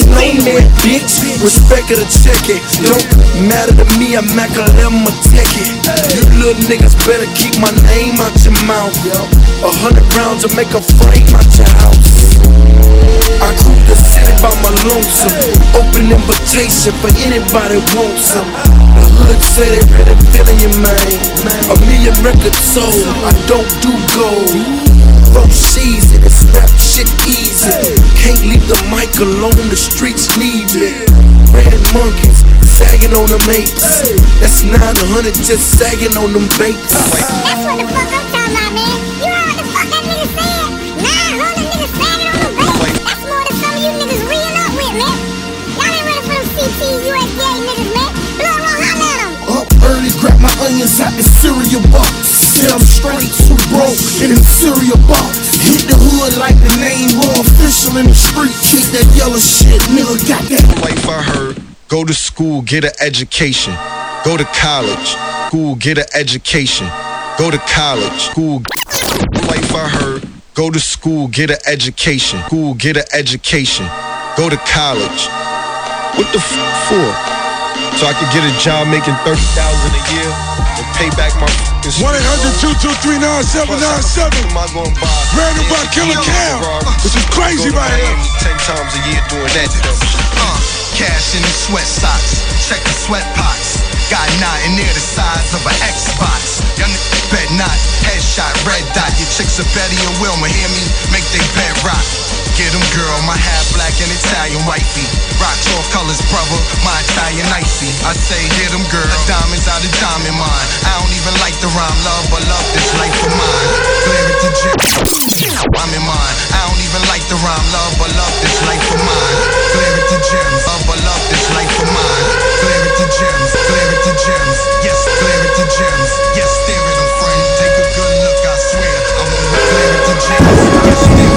Snowman, bitch, respect it or check it. Don't matter to me, I'm Macalemma Tech it. You little niggas better keep my name out your mouth. A hundred rounds will make a frame out your house. I grew the city by my lonesome. Open invitation for anybody want some. The hood say they ready feeling you, man. A million records sold, I don't do gold. From season, it's rap shit easy. Can't leave the mic alone, the streets need me. Red monkeys, sagging on them apes. That's 900 just sagging on them vapes. That's what the fuck I'm talking about, man. You in them cereal box. Hit the hood like the name raw official in the street. Keep that yellow shit, nigga. Got that Life I heard, go to school, get an education. Go to college, school, get an education. Go to college, school. Life I heard, go to school, get an education. School, get an education. Go to college. What the f for? So I could get a job making 30000 a year and pay back my f***ing 1 800 223 9797. Am I gonna buy? Brandon by Killer Cam. This is crazy right here. Miami Ten times a year doing that. Uh, cash in the sweat socks, check the sweat pots. Got nothing near the size of an Xbox. Young bet not, headshot, red dot. Your chicks are Betty and Wilma, hear me? Make they bed rock. Get 'em, girl, my half black and Italian wifey. Rock all colors, brother, my Italian icy. I say, hit 'em, girl, diamonds out of diamond mine. I don't even like the rhyme, love, but love this life of mine. Clear it to gym. I'm in mine. I don't even like the rhyme, love, but love this life of mine. Clear it to gems, love, but love this life of mine. Clear it to gems, to gems. Yes, to gems. Yes, stare at 'em, friend. Take a good look, I swear. I'm gonna clear it to gems. A swear.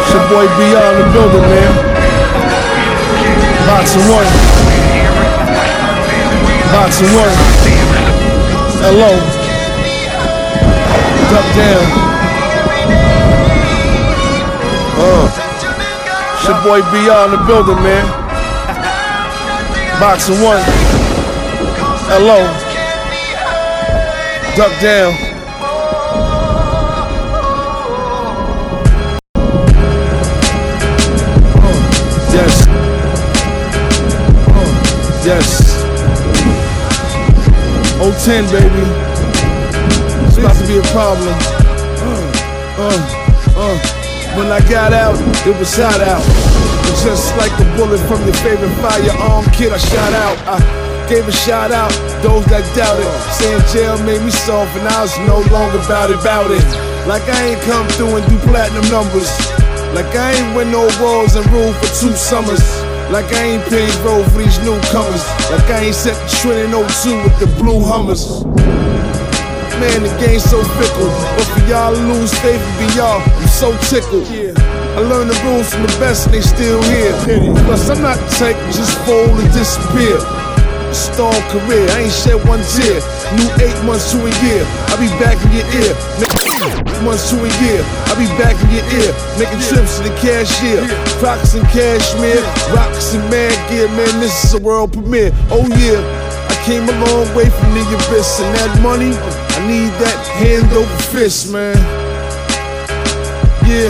It's your boy in the building, man. Boxing one. Boxing one. Hello. Duck down. Your boy BR in the building, man. Boxing one. Hello. Duck down. Oh, yes. Oh, yes. 010, baby. It's about to be a problem. I got out, it was hot out. Just like the bullet from your favorite firearm kid, I shot out. I gave a shout out, those that doubted. Saying jail made me soft, and I was no longer about it, about it. Like I ain't come through and do platinum numbers. Like I ain't win no awards and rule for two summers. Like I ain't paid road for these newcomers. Like I ain't set the trend in 02 with the blue Hummers. Man, the game's so fickle. But for y'all to lose faith in y'all, I'm so tickled. I learned the rules from the best and they still here. Plus, I'm not to just fold and disappear. Stall career, I ain't shed one tear. New eight months to a year, I'll be back in your ear. Make months to a year, I'll be back in your ear. Making trips to the cashier. Crocs and cashmere, rocks and man gear. Man, this is a world premiere. Oh yeah, I came a long way from the abyss. And that money, I need that hand over fist, man. Yeah,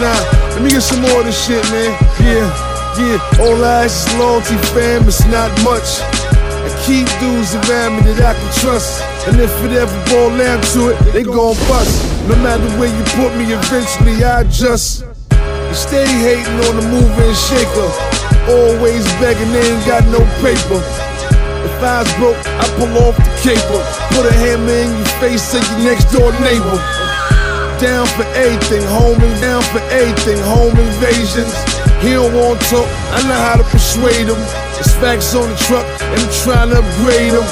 let me get some more of this shit, man. Yeah, yeah, all ask is loyalty, fam, it's not much. I keep dudes around me that I can trust. And if it ever boil down to it, they gon' bust. No matter where you put me, eventually I adjust. Steady hating on the mover and shaker. Always begging, they ain't got no paper. If was broke, I pull off the caper. Put a hammer in your face, say your next door neighbor. Down for anything, home and down for anything, home invasions. He don't want talk, I know how to persuade him. It's facts on the truck, and I'm trying to upgrade him.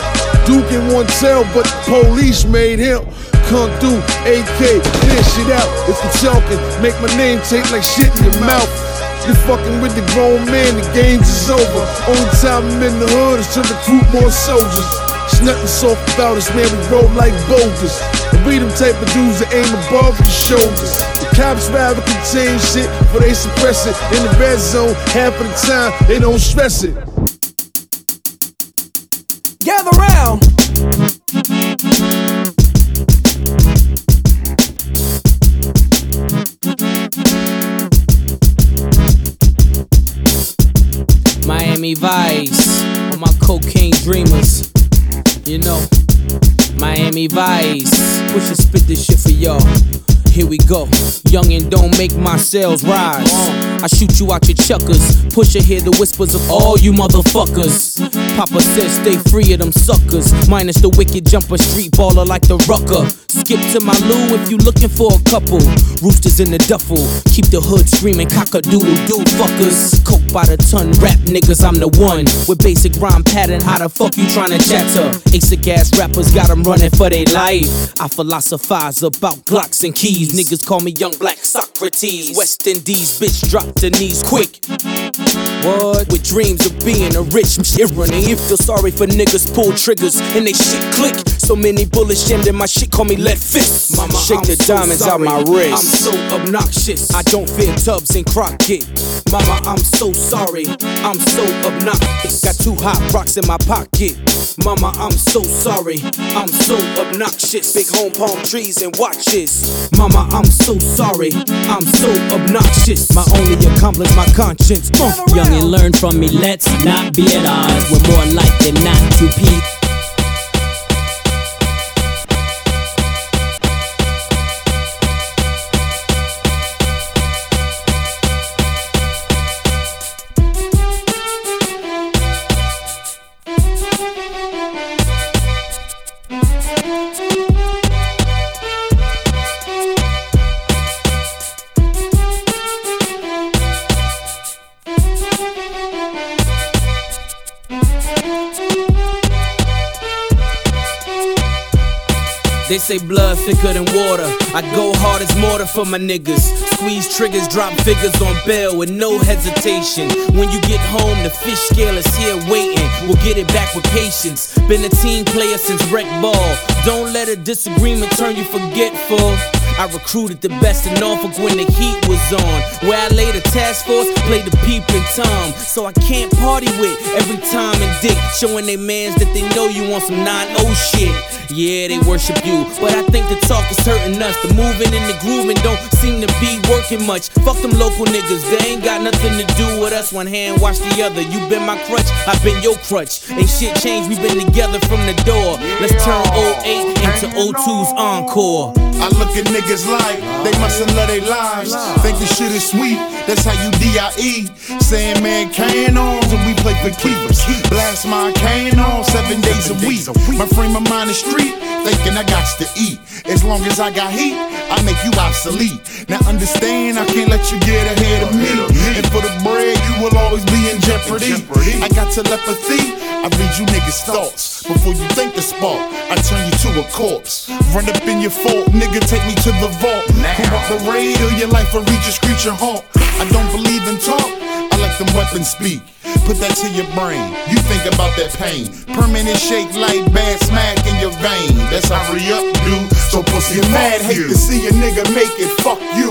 Duke in one tell, but the police made him come through. AK, clear shit out. If you talking, make my name taste like shit in your mouth. You fucking with the grown man, the games is over. Only time I'm in the hood is to recruit more soldiers. It's nothing soft about us, man. We roll like boulders. And we them type of dudes that aim above the shoulders. The cops rather contain shit, but they suppress it. In the red zone, half of the time, they don't stress it. Gather round. Miami Vice, all my cocaine dreamers. You know, Miami Vice. Push and spit this shit for y'all. Here we go. Young and don't make my sales rise. I shoot you out your chuckers. Push hear the whispers of all you motherfuckers. Papa says stay free of them suckers. Minus the wicked jumper, street baller like the rucker. Skip to my loo if you looking for a couple. Roosters in the duffel. Keep the hood screaming cock a doodle doo fuckers. Coke by the ton, rap niggas, I'm the one. With basic rhyme pattern, how the fuck you tryna chatter? Asic ass rappers got them running for their life. I philosophize about Glocks and keys. Niggas call me young black Socrates. West Indies, bitch, drop the knees quick. What? With dreams of being a rich shit running. You feel sorry for niggas pull triggers and they shit click. So many bullets jammed in my shit, call me lead fist. Mama, shake I'm the so diamonds sorry. out my wrist. I'm so obnoxious. I don't fear Tubbs and Crockett. Mama, I'm so sorry. I'm so obnoxious. Got two hot rocks in my pocket. Mama, I'm so sorry. I'm so obnoxious. Big home palm trees and watches. Mama, I'm so sorry. I'm so obnoxious. My only accomplice, my conscience. Uh, Young and learn from me, let's not be at odds. We're more like than not to people. They say blood thicker than water. I go hard as mortar for my niggas. Squeeze triggers, drop figures on bail with no hesitation. When you get home, the fish scale is here waiting. We'll get it back with patience. Been a team player since rec ball. Don't let a disagreement turn you forgetful. I recruited the best in Norfolk when the heat was on. Where I laid a task force, played the peep and Tom. So I can't party with every time and dick. Showing they mans that they know you on some 9 0 shit. Yeah, they worship you. But I think the talk is hurting us. The moving and the grooving don't seem to be working much. Fuck them local niggas, they ain't got nothing to do with us. One hand wash the other. You been my crutch, I been your crutch. Ain't shit changed, we been together from the door. Let's turn 08 into 02's encore. I look at niggas like they mustn't love their lives. Think the shit is sweet, that's how you DIE. Saying man can on and we play for keepers. Blast my can on seven days a week. My frame of mind is street, thinking I got to eat. As long as I got heat, I make you obsolete. Now understand, I can't let you get ahead of me. And for the bread, you will always be in jeopardy. I got telepathy. I read you niggas' thoughts before you think the spark. I turn you to a corpse. Run up in your fault, nigga, take me to the vault. Come up the raid or your life will reach a screeching halt. I don't believe in talk. Let them weapons speak. Put that to your brain. You think about that pain. Permanent shake like bad smack in your vein. That's how re up dude. So pussy you mad, hate to see a nigga make it. Fuck you.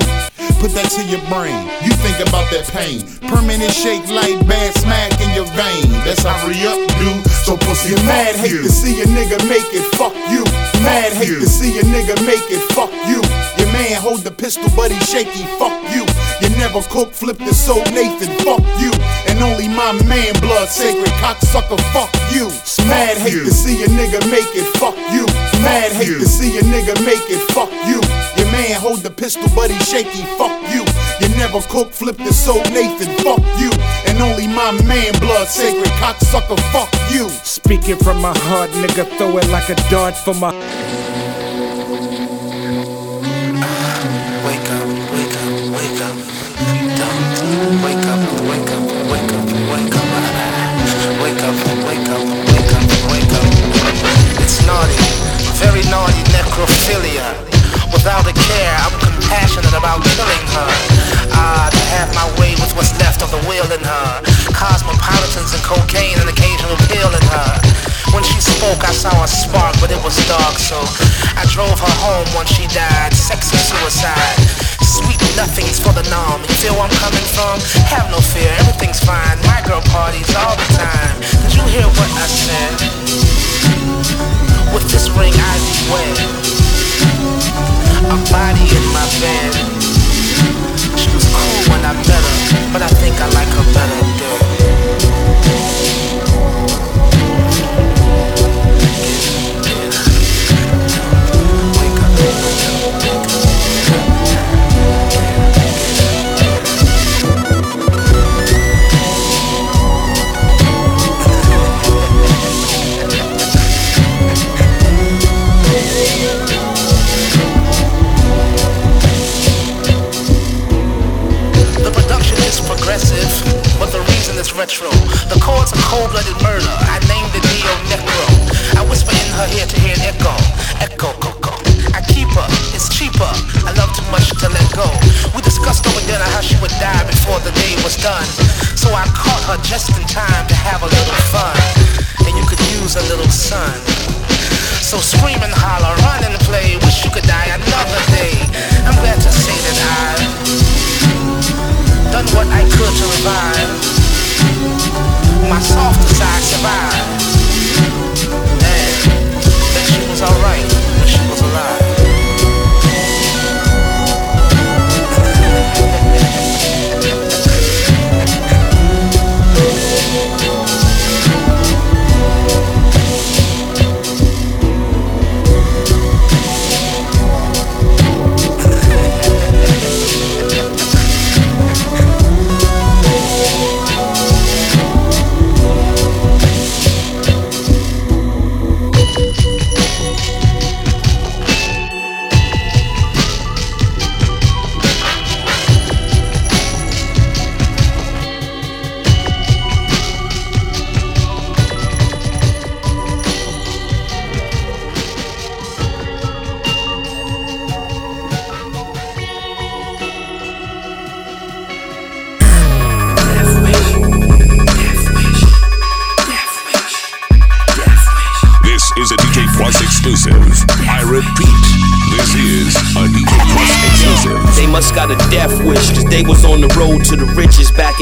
Put that to your brain. You think about that pain. Permanent shake like bad smack in your vein. That's how re up dude. So pussy you mad, hate to see a nigga make it. Fuck you. Mad, hate to see a nigga make it. Fuck you. Your man hold the pistol, but he shaky. Fuck you. You never cook, flip the soul, Nathan. Fuck you. And only my man, blood sacred cocksucker. Fuck you. Mad, hate to see a nigga make it. Fuck you. Mad, hate to see a nigga make it. Fuck you. Your man hold the pistol, but he shaky. Fuck you. You never cook, flip the soul, Nathan. Fuck you. And only my man, blood sacred cocksucker. Fuck you. Speaking from my heart, nigga, throw it like a dart for my. Cecilia. Without a care, I'm compassionate about killing her. Ah, to have my way with what's left of the will in her. Cosmopolitans and cocaine and occasional pill in her. When she spoke, I saw a spark, but it was dark, so I drove her home once she died. Sexy suicide. Sweet nothings for the numb. You feel where I'm coming from? Have no fear, everything's fine. My girl parties all the time. Did you hear what I said? With this ring I wed. A body in my bed. She was cool when I met her, but I think I like her better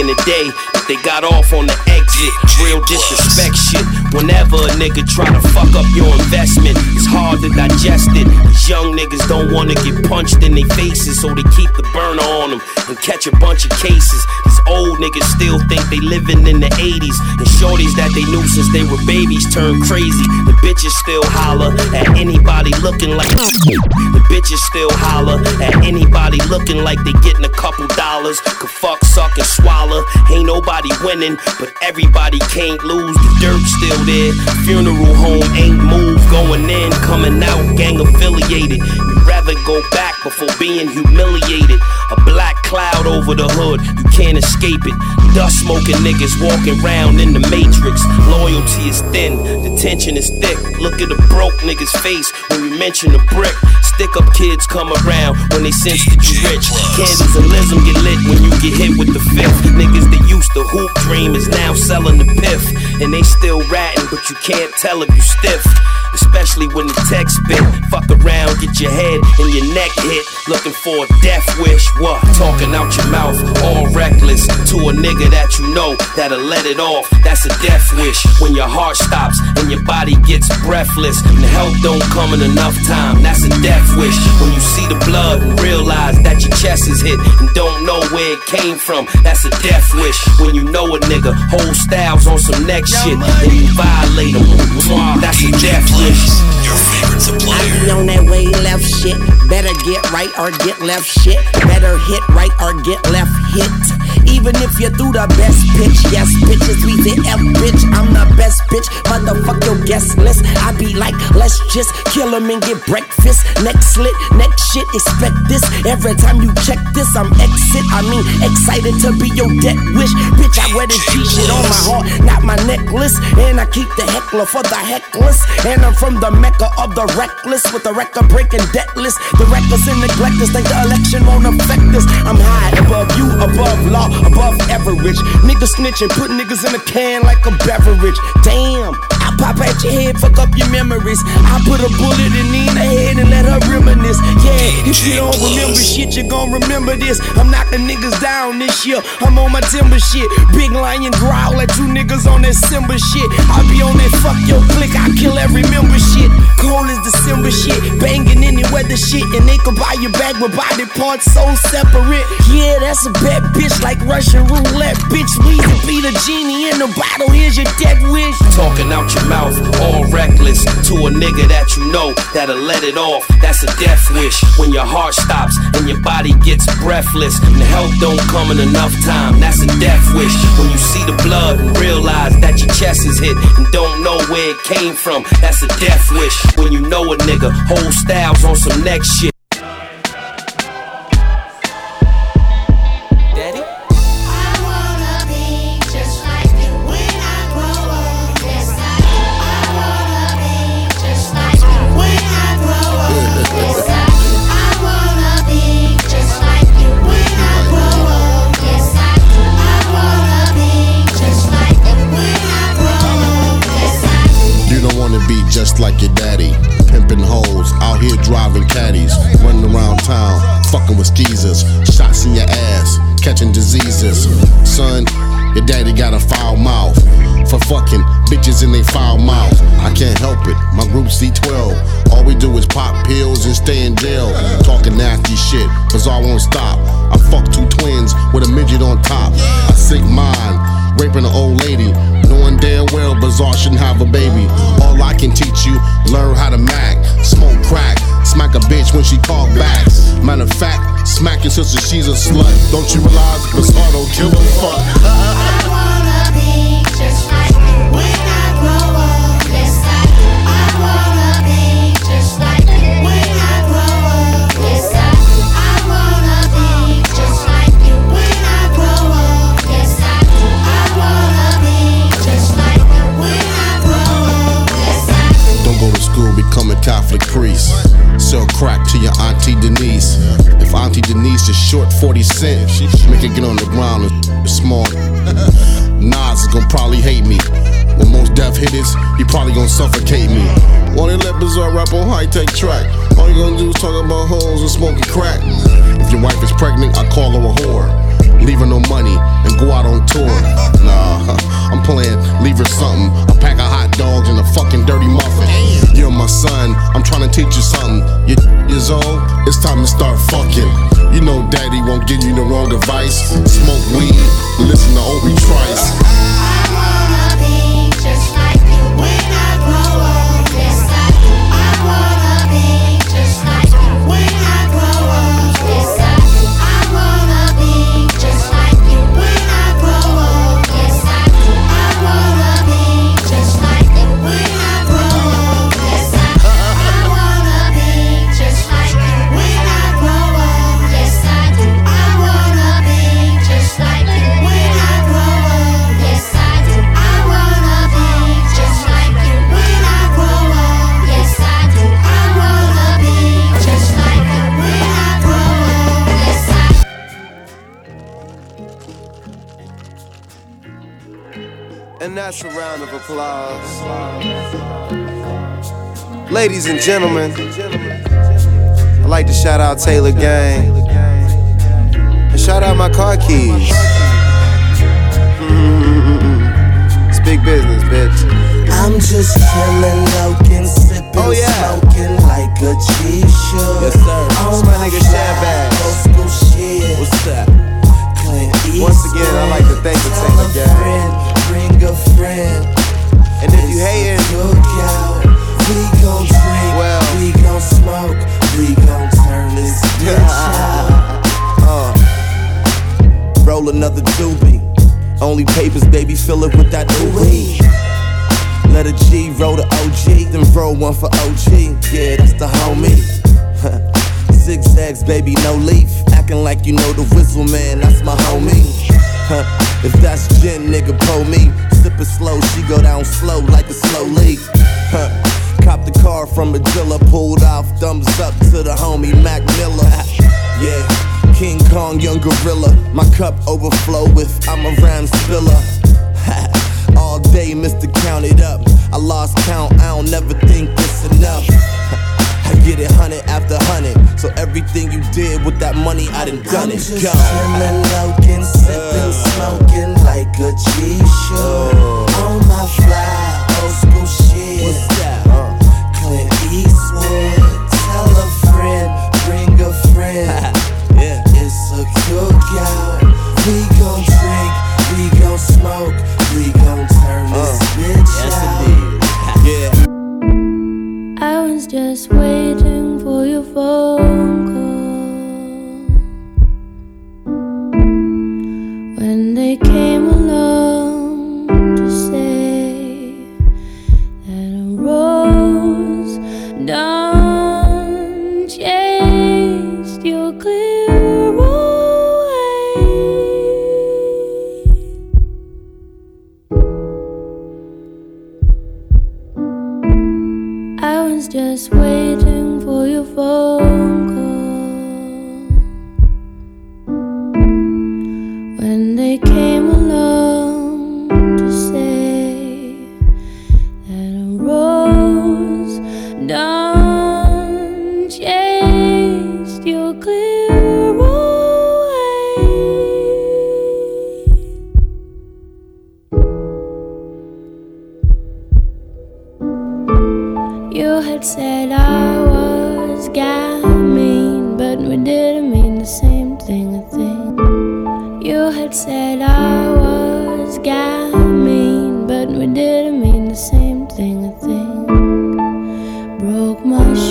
in the day. But they got off on the exit. Real disrespect shit. Whenever a nigga try to fuck up your investment, it's hard to digest it. These young niggas don't wanna get punched in their faces, so they keep the burner on them and catch a bunch of cases. Old niggas still think they living in the 80s. And shorties that they knew since they were babies turn crazy. The bitches still holler at anybody looking like the bitches still holler at anybody looking like they getting a couple dollars. Could fuck, suck, and swallow. Ain't nobody winning, but everybody can't lose. The dirt still there. Funeral home ain't moved. Going in, coming out, gang affiliated. You'd rather go back before being humiliated. A black cloud over the hood, you can't escape it. Dust smoking niggas walking round in the matrix. Loyalty is thin, the tension is thick. Look at a broke nigga's face when mention a brick. Stick up kids come around when they sense that you rich. Candles and lism get lit when you get hit with the fifth. Niggas that used to hoop dream is now selling the piff. And they still ratting, but you can't tell if you stiff. Especially when the text spit. Fuck around, get your head and your neck hit. Looking for a death wish. What? Talking out your mouth, all reckless. To a nigga that you know that'll let it off. That's a death wish. When your heart stops and your body gets breathless. And help don't come in enough time. That's a death wish. When you see the blood and realize that your chest is hit and don't know where it came from. That's a death wish. When you know a nigga hold styles on some next shit and you violate them. That's a death wish. I be on that way left shit. Better get right or get left shit. Better hit right or get left hit. Even if you do the best pitch, yes, bitches, we the F bitch. I'm the best bitch. Motherfuck your guest list. I be like, let's just kill him and get breakfast. Neck slit, neck shit, expect this. Every time you check this, I'm exit. I mean, excited to be your death wish. Bitch, I wear this G shit on my heart, not my necklace. And I keep the heckler for the heckless. And I'm from the mecca of the reckless with the record breaking debtless. The reckless and neglectless think the election won't affect us. I'm high above you, above law, above average. Niggas snitching, put niggas in a can like a beverage. Damn. I pop at your head, fuck up your memories. I put a bullet in Nina's head and let her reminisce. Yeah, if you don't remember shit, you gon' remember this. I'm knocking niggas down this year. I'm on my timber shit. Big lion growl at two niggas on that Simba shit. I be on that fuck your click, I kill every member shit. Cold as December shit. Banging any weather shit. And they can buy your bag with body parts so separate. Yeah, that's a bad bitch like Russian roulette. Bitch, Weezy be the genie in the bottle. Here's your dead wish. Talking out your mouth, all reckless. To a nigga that you know that'll let it off. That's a death wish. When your heart stops and your body gets breathless. And help don't come in enough time. That's a death wish. When you see the blood and realize that your chest is hit and don't know where it came from. That's a death wish. When you know a nigga whole styles on some next shit. Be just like your daddy. Pimping hoes, out here driving caddies, running around town, fucking with skeezers, shots in your ass, catching diseases. Son, your daddy got a foul mouth. For fucking bitches in they foul mouth. I can't help it, my group D12. All we do is pop pills and stay in jail. Talking nasty shit, cause I won't stop. I fuck two twins with a midget on top. I sick mine, raping an old lady. Knowing damn well Bizarre shouldn't have a baby. All I can teach you, learn how to mac, smoke crack, smack a bitch when she call back. Matter of fact, smack your sister, she's a slut. Don't you realize Bizarre don't give a fuck? Catholic priest. Sell crack to your Auntie Denise. If Auntie Denise is short 40 cents, make her get on the ground and small. Nas is gonna probably hate me. When most deaf hitters, he probably gonna suffocate me. They let Bizarre rap on high tech track? All you gonna do is talk about hoes and smoking crack. If your wife is pregnant, I call her a whore. Leave her no money and go out on tour. Nah, I'm playing, leave her something. A pack of hot dogs and a fucking dirty muffin. You're my son, I'm trying to teach you something. You're years old, it's time to start fucking. You know daddy won't give you the wrong advice. Smoke weed, listen to Obi Trice. Applause. Ladies and gentlemen, I'd like to shout out Taylor Gang. And shout out my car keys. it's big business, bitch. I'm just chillin', lokin', sippin', Oh, yeah. smoking like a G should. Yes, sir. On my nigga Shabazz. Old school shit. What's up? Once again, I'd like to thank the Taylor a Gang. friend, bring a friend. And if you hating, Cookout. We gon' drink, Well. we gon' smoke, we gon' turn this bitch out. uh, Roll another doobie. Only papers, baby, fill it with that ooey. Let a G roll the OG, then roll one for OG. Yeah, that's the homie. Zigzags, baby, no leaf. Acting like you know the whistle, man, that's my homie. If that's gin, nigga, pull me. Sip it slow, she go down slow like a slow leak. Cop the car from a pulled off, thumbs up to the homie Mac Miller. Yeah, King Kong, young gorilla. My cup overflow if I'm around spiller. All day, Mr. Count it up. I lost count, I don't never think it's enough. I get it hundred after hundred. So everything you did with that money, I done done I'm it. just Go. chillin', lokin', sippin', uh. smoking like a G should. Uh. On my fly, old school shit. What's that? Uh. Clint Eastwood. Tell a friend, bring a friend. yeah. It's a cookout. We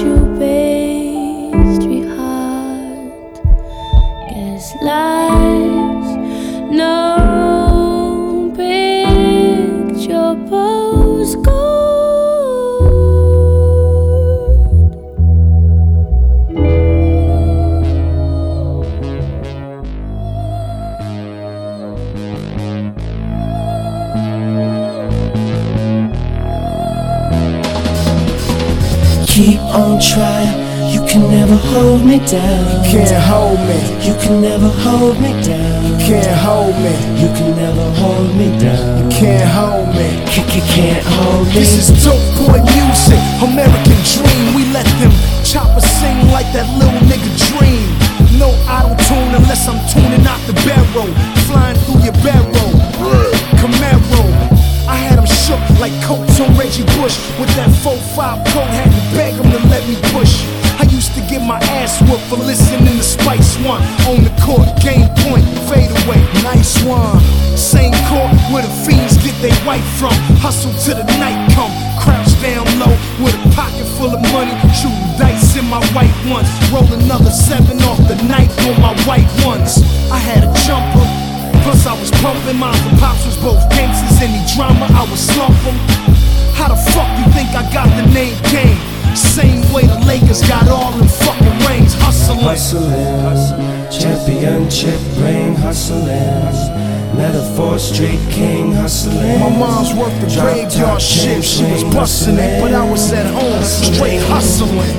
Broke my down. You can't hold me. You can never hold me down. You can't hold me. You can never hold me down. You can't hold me. You can't hold me. This is dope boy music, American dream. We let them choppers sing like that little nigga dream. No auto tune unless I'm tuning out the barrel, flying through your barrel. Camaro. I had him shook like coats on Reggie Bush with that 4-5 coat. Had to beg him to let me push. I used to get my ass whooped for listening to Spice One on the court. Game point, fade away, nice one. Same court where the fiends get their white from. Hustle till the night come. Crouch down low with a pocket full of money. Shooting dice in my white ones. Roll another seven off the night on my white ones. I had a jumper. Plus I was pumping, mine and pops was both gangsters. Any drama, I would slump hustling. Championship ring, hustling. Metaphor Street King, hustling. My mom's worked the graveyard shift, she was busting it, but I was at home, straight hustling.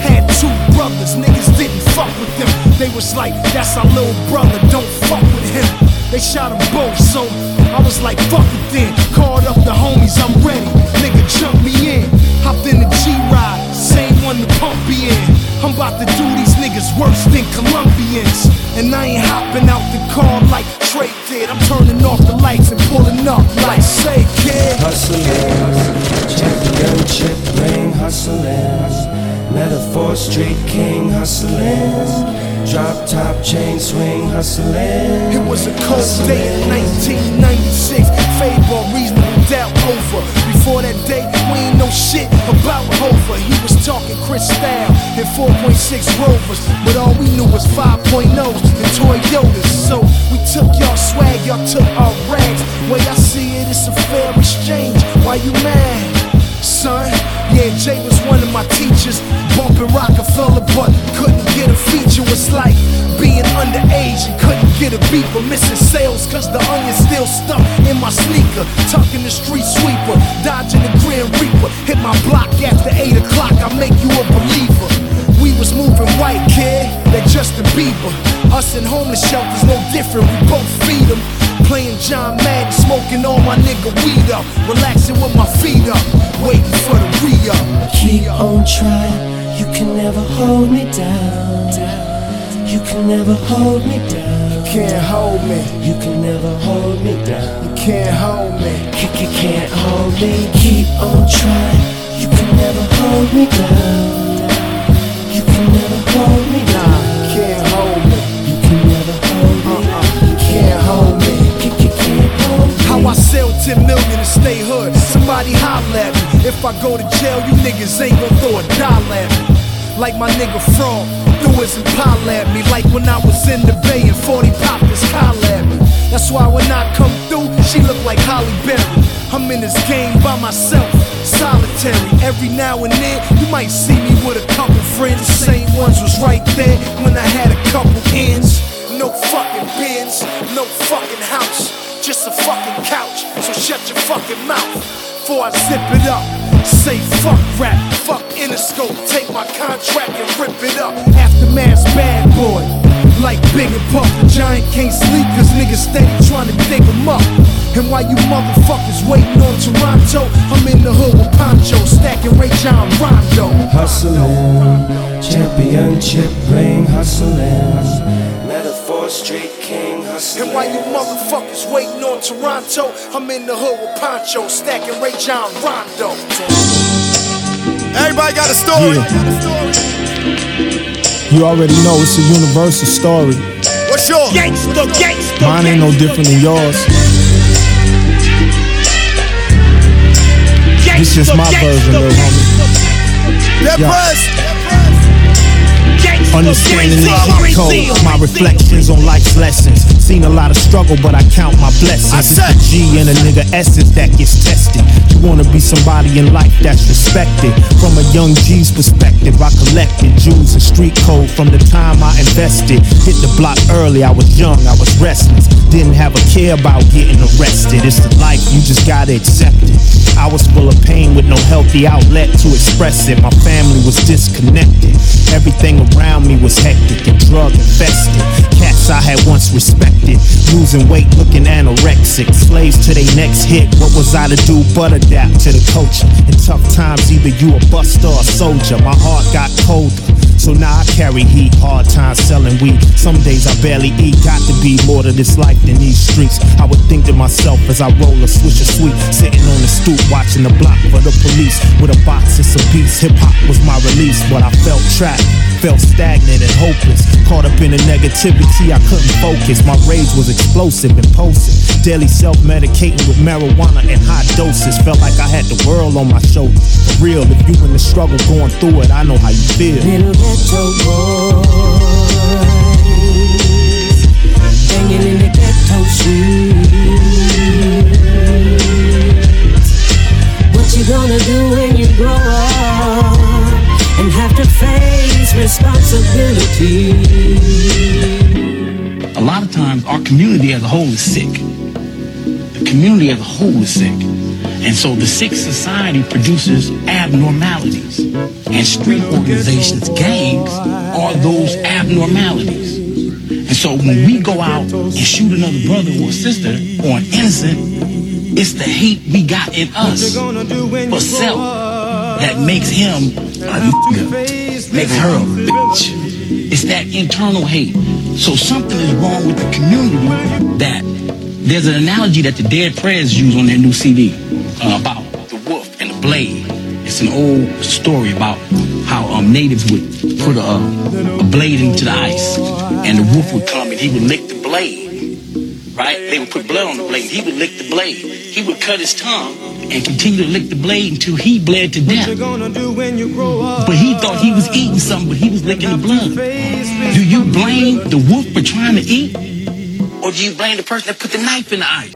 Had two brothers, niggas didn't fuck with them. They was like, that's our little brother, don't fuck with him. They shot them both, so I was like, fuck it then. Called up the homies, I'm ready. Nigga, jump me in. Hopped in the G-Ride, same one the pump be in. I'm about to do these niggas worse than Colombians. And I ain't hopping out the car like Trey did. I'm turning off the lights and pulling up like, say, kid. Hustling, championship ring, hustling. Metaphor Street King, hustling. Drop top chain swing, hustling. It was a cold day in 1996. Fable, reasonable doubt over. Before that day, we ain't know shit about Hova. He was talking Cristal and 4.6 Rovers, but all we knew was 5.0s and Toyotas. So we took y'all swag, y'all took our rags. Way I see it, it's a fair exchange. Why you mad, son? Yeah, Jay was one of my teachers. Bumping Rockefeller, but couldn't get a feature. It's like being underage and get a beeper. Missing sales cause the onion still stuck in my sneaker. Tucking the street sweeper, dodging the Grand Reaper. Hit my block after 8 o'clock, I make you a believer. We was moving white, kid, that Justin Bieber. Us in homeless shelters, no different, we both feed them. Playing John Madden, smoking all my nigga weed up. Relaxing with my feet up, waiting for the re-up. Keep on trying, you can never hold me down. You can never hold me down. You can't hold me. You can never hold me down. You can't hold me. You, you can't hold me. Keep on trying, you can never hold me down. You can never hold me down. You Can't hold me. You can never hold me. Uh-uh. You can't hold me. You, you can't hold me. How I sell 10 million to stay hood. Somebody holler at me. If I go to jail, you niggas ain't gon' throw a dollar at me. Like my nigga Frog, threw his impala at me. Like when I was in the bay and 40 poppers collar at me. That's why when I come through, she look like Halle Berry. I'm in this game by myself, solitary. Every now and then, you might see me with a couple friends. The same ones was right there when I had a couple ends. No fucking bins, no fucking house, just a fucking couch. So shut your fucking mouth before I zip it up. Say fuck rap, fuck Interscope, take my contract and rip it up. Aftermath's bad boy, like Big and Puff. The giant can't sleep cause niggas steady trying to dig him up. And while you motherfuckers waiting on Toronto, I'm in the hood with Poncho, stacking Ray John Rondo. Hustling, championship ring, hustling. Metaphor street king. And while you motherfuckers waiting on Toronto, I'm in the hood with Poncho, stacking Rajon Rondo. Everybody got a story. You already know it's a universal story. What's yours? Gangsta, gangsta. Mine ain't no different than yours. It's just my version, little homie. That Yeah. press. Understanding the cheat code, my reflections on life's lessons. Seen a lot of struggle, but I count my blessings. I said- It's the G and a nigga essence that gets tested. You wanna be somebody in life that's respected. From a young G's perspective, I collected jewels and street code from the time I invested. Hit the block early, I was young, I was restless. Didn't have a care about getting arrested. It's the life, you just gotta accept it. I was full of pain with no healthy outlet to express it. My family was disconnected. Everything around me was hectic and drug infested. Cats I had once respected, losing weight, looking anorexic. Slaves to their next hit. What was I to do but adapt to the culture? In tough times, either you a buster or a soldier. My heart got colder. So now I carry heat, hard times selling weed. Some days I barely eat, got to be more to this life than these streets. I would think to myself as I roll a swish of sweet, sitting on the stoop watching the block for the police. With a box, it's a piece. Hip hop was my release, but I felt trapped, felt stagnant and hopeless. Caught up in the negativity, I couldn't focus. My rage was explosive, impulsive. Daily self medicating with marijuana in high doses. Felt like I had the world on my shoulders. For real, if you in the struggle going through it, I know how you feel. Little ghetto boys hanging in the ghetto streets. What you gonna do when you grow up and have to face responsibility? A lot of times, our community as a whole is sick. The community as a whole is sick. And so the sick society produces abnormalities. And street organizations, gangs, are those abnormalities. And so when we go out and shoot another brother or sister or an innocent, it's the hate we got in us for self that makes him a nigga, makes her a bitch. It's that internal hate. So something is wrong with the community that there's an analogy that the Dead Prez use on their new CD uh, about the wolf and the blade. It's an old story about how um, natives would put a, a blade into the ice and the wolf would come and he would lick the blade. Right? They would put blood on the blade. He would lick the blade. He would cut his tongue and continue to lick the blade until he bled to death. But he thought he was eating something, but he was licking the blood. Do you blame the wolf for trying to eat? Or do you blame the person that put the knife in the eye?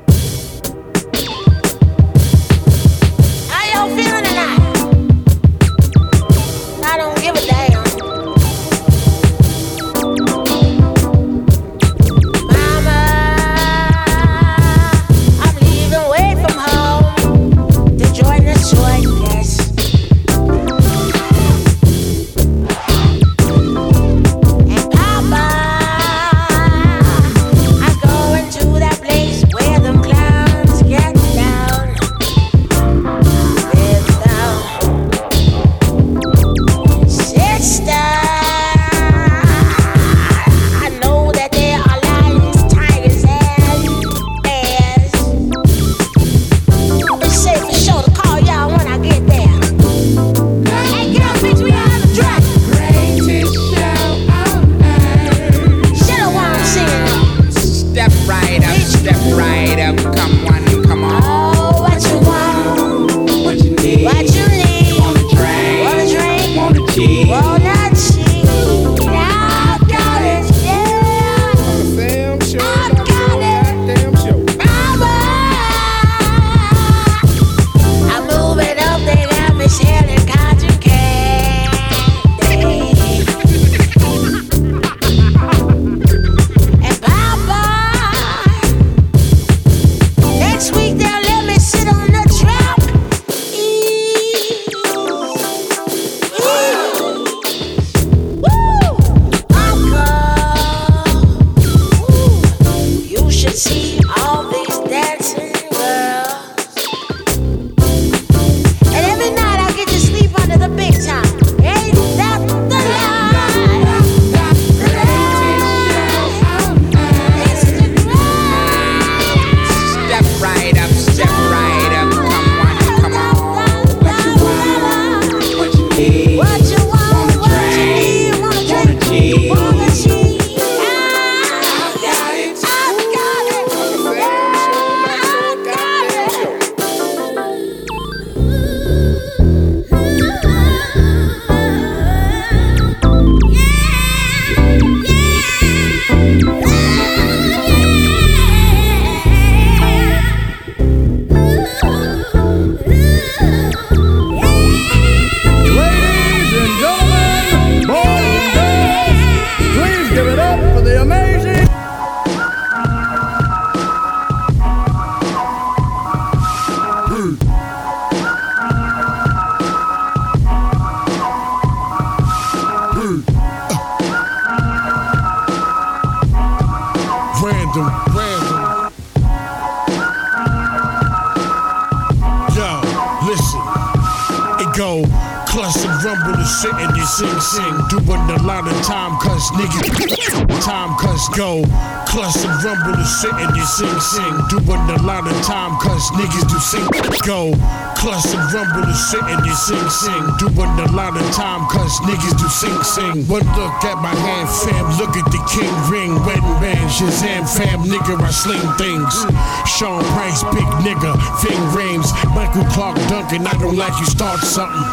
And you sing, sing. Doing a lot of time, cause niggas do sing, go. Clutch and rumble and sit and you sing, sing. Doing a lot of time, cause niggas do sing, sing. One look at my hand, fam. Look at the king ring. Wedding band, Shazam, fam. Nigga, I sling things. Sean Price, big nigga. Ving Rhames. Michael Clarke Duncan. I don't like you start something.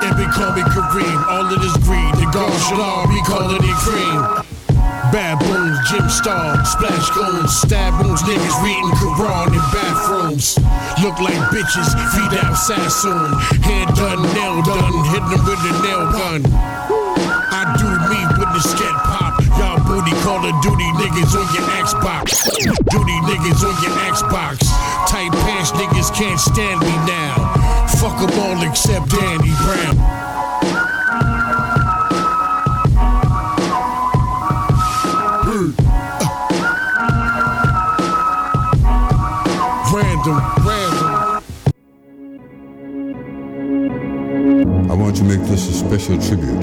And they call me Kareem, all of this greed. The God should all be calling it cream. Baboons, gym star, splash goons, stab wounds, niggas reading Quran in bathrooms. Look like bitches, feet out Sassoon. Hair done, nail done, hit them with a nail gun. I do me with the scat pop. Y'all booty call of duty niggas on your Xbox. Duty niggas on your Xbox. Tight pants niggas can't stand me now. Fuck them all except Danny Brown. I want to make this a special tribute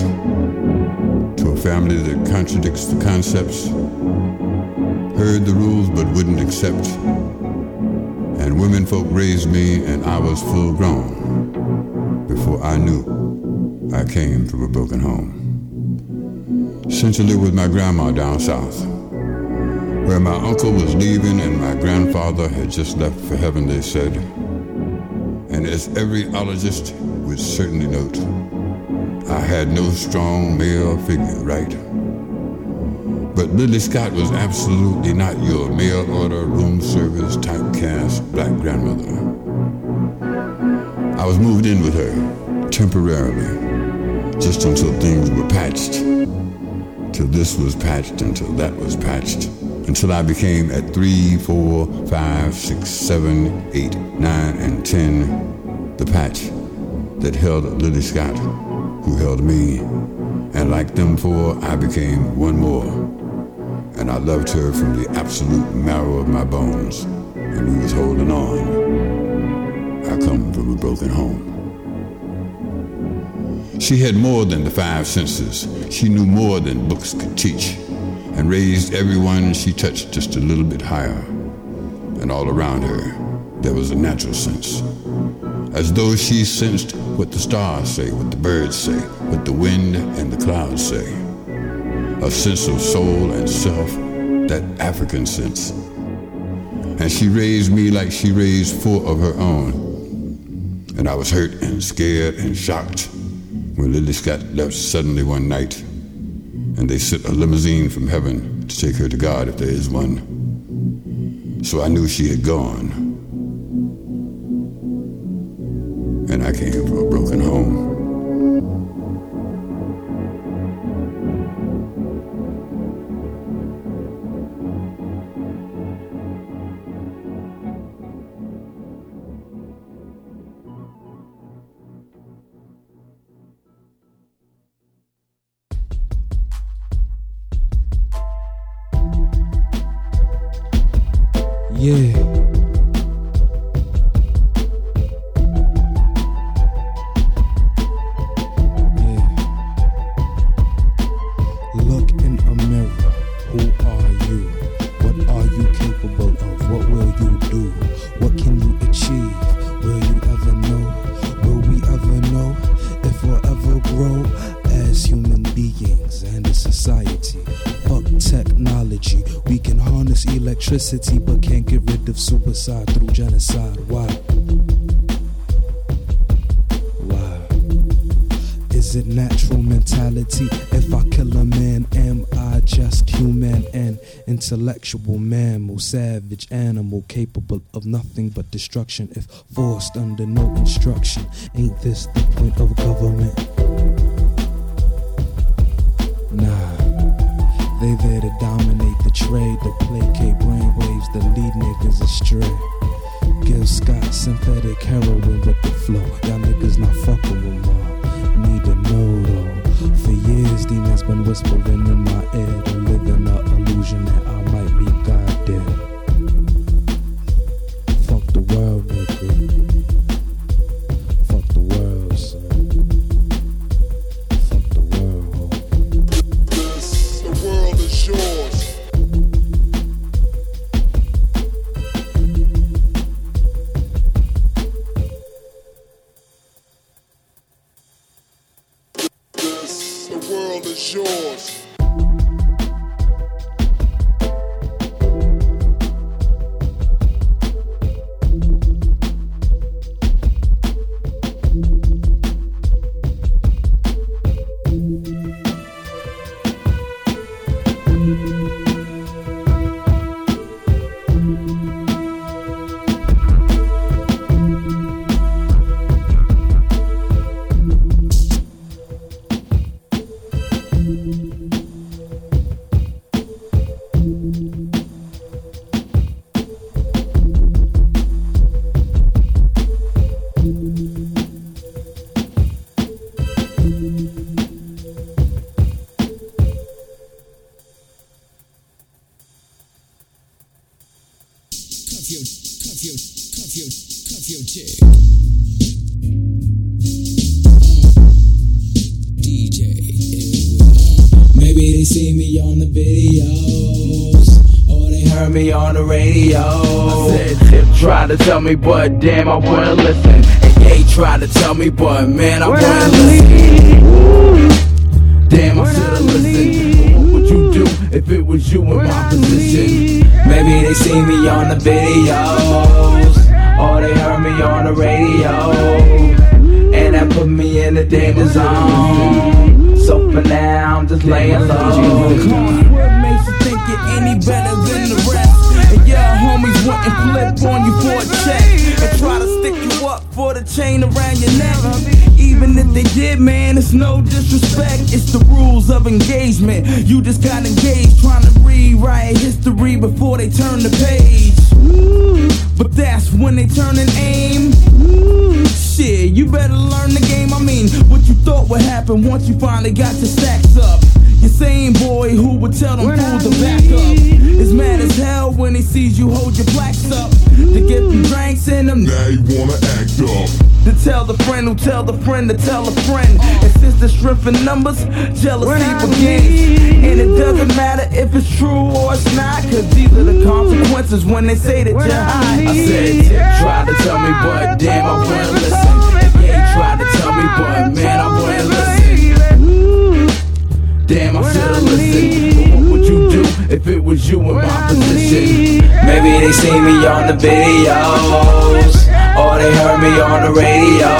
to a family that contradicts the concepts, heard the rules but wouldn't accept. And women folk raised me and I was full grown before I knew I came from a broken home. Live with my grandma down south, where my uncle was leaving and my grandfather had just left for heaven, they said. And as every ologist would certainly note, I had no strong male figure, right? But Lily Scott was absolutely not your mail order, room service, typecast black grandmother. I was moved in with her temporarily, just until things were patched. Till this was patched, until that was patched, until I became at three, four, five, six, seven, eight, nine, and ten the patch that held Lily Scott, who held me. And like them four, I became one more. And I loved her from the absolute marrow of my bones. And we was holding on. I come from a broken home. She had more than the five senses. She knew more than books could teach. And raised everyone she touched just a little bit higher. And all around her, there was a natural sense as though she sensed what the stars say, what the birds say, what the wind and the clouds say. A sense of soul and self, that African sense. And she raised me like she raised four of her own. And I was hurt and scared and shocked when Lily Scott left suddenly one night and they sent a limousine from heaven to take her to God if there is one. So I knew she had gone. and I came from a broken home. Suicide through genocide. Why? Why? Is it natural mentality? If I kill a man, am I just human and intellectual mammal, savage animal, capable of nothing but destruction if forced under no instruction? Ain't this the point of government? Nah, they there to dominate the trade, to placate to lead niggas astray. Gil Scott, synthetic heroin with the flow. Y'all niggas not fucking with ma. Need to know though. For years, demons been whispering in my ear in the illusion that I your chick. DJ Maybe they see me on the videos, or they heard me on the radio. I said Tip tried to tell me, but damn, I wouldn't listen. And Ye tried to tell me, but man, I wouldn't listen. Damn, I should've listened. What would you do if it was you in my position? Maybe they see me on the videos, or they heard me on the radio, and that put me in the danger zone. So for now, I'm just laying low. What makes you think you're any better than the rest? And yeah, homies wouldn't flip on you for a check and try to stick you up for the chain around your neck. Even if they did, man, it's no disrespect. It's the rules of engagement. You just got engaged trying to rewrite history before they turn the page. But that's when they turn and aim. Mm, shit, you better learn the game. I mean, what you thought would happen once you finally got your stacks up. Your same boy who would tell them fools to back up is mad as hell when he sees you hold your plaques up to get them drinks in them. Now you wanna act up. To tell the friend who tell the friend to tell a friend. And since the strength in numbers, jealousy begins. And it doesn't matter if it's true or it's not, cause these are the consequences when they say that you're high. I said tried to tell me, but damn, I wouldn't listen. Ye tried to tell me, but man, I wouldn't listen. Damn, I should've listened. What would you do if it was you in my position? Maybe they see me on the videos, or they heard me on the radio,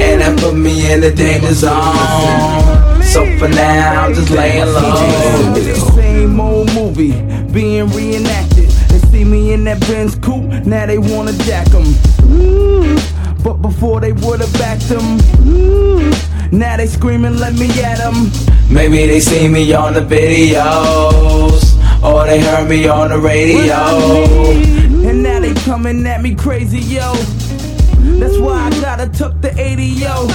and that put me in the danger zone. So for now, I'm just laying low. It's the same old movie being reenacted. They see me in that Benz coupe, now they wanna jack 'em. Mm. But before they would've backed 'em, mm. now they screaming, let me at 'em. Maybe they see me on the videos, or they heard me on the radio. And now they coming at me crazy, yo. That's why I gotta tuck the 80, yo.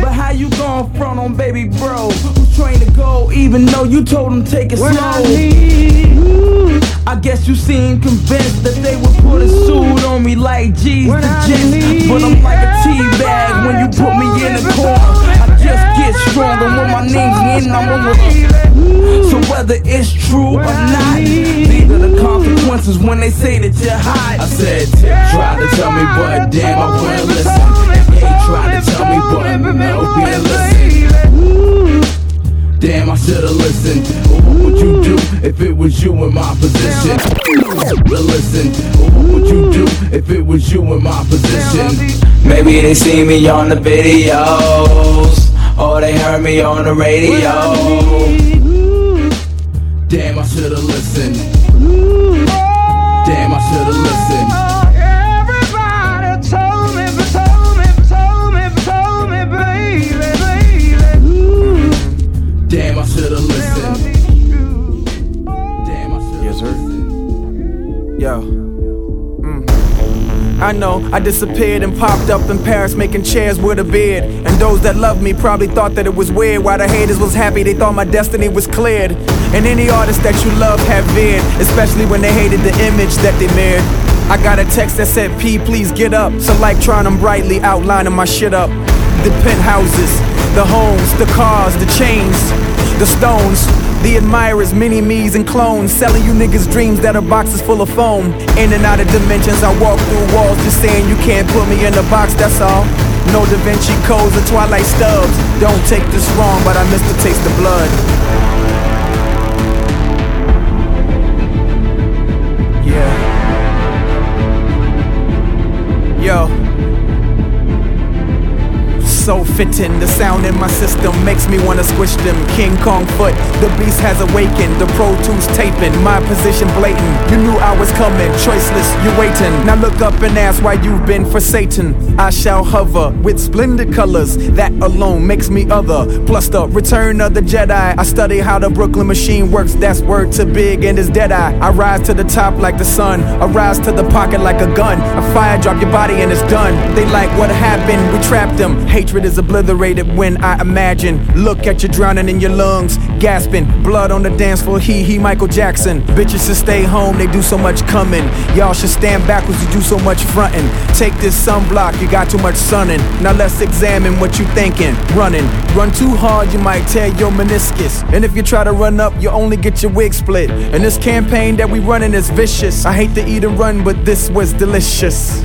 But how you gon' front on baby bro? Who's trained to go even though you told him take it slow? I I guess you seem convinced that they would put a suit on me like G's the gents. But I'm like a tea bag when you put me in the corner. Get stronger when my name's in, I'm on the So whether it's true or not, these are the consequences when they say that you're hot. I said tried to tell me, but damn, I wouldn't listen. Ye tried to tell me, but no, didn't listen. Damn, I should've listened. What would you do if it was you in my position? Listen, what would you do if it was you in my position? Maybe they see me on the videos, or they heard me on the radio. Damn, I should've listened. Damn, I should've listened. I know, I disappeared and popped up in Paris making chairs with a beard. And those that loved me probably thought that it was weird. While the haters was happy, they thought my destiny was cleared. And any artist that you love have veered, especially when they hated the image that they mirrored. I got a text that said, P, please get up. So like trying them brightly outlining my shit up. The penthouses, the homes, the cars, the chains, the stones. The admirers, mini me's and clones, selling you niggas dreams that are boxes full of foam. In and out of dimensions, I walk through walls, just saying you can't put me in a box, that's all. No Da Vinci codes or Twilight stubs. Don't take this wrong, but I miss the taste of blood. Yeah. Yo fitting. The sound in my system makes me wanna squish them. King Kong foot, the beast has awakened. The Pro Tools taping, my position blatant. You knew I was coming, choiceless, you waiting. Now look up and ask why you've been for Satan. I shall hover with splendid colors, that alone makes me other. Plus the return of the Jedi. I study how the Brooklyn machine works, that's word to big and it's dead eye. I rise to the top like the sun, I rise to the pocket like a gun. A fire drop your body and it's done. They like what happened, we trapped them. Hatred is obliterated when I imagine. Look at you drowning in your lungs, gasping. Blood on the dance floor, he, he, Michael Jackson. Bitches should stay home, they do so much coming. Y'all should stand backwards, you do so much fronting. Take this sunblock, you got too much sunning. Now let's examine what you thinking. Running, run too hard, you might tear your meniscus. And if you try to run up, you only get your wig split. And this campaign that we running is vicious. I hate to eat and run, but this was delicious.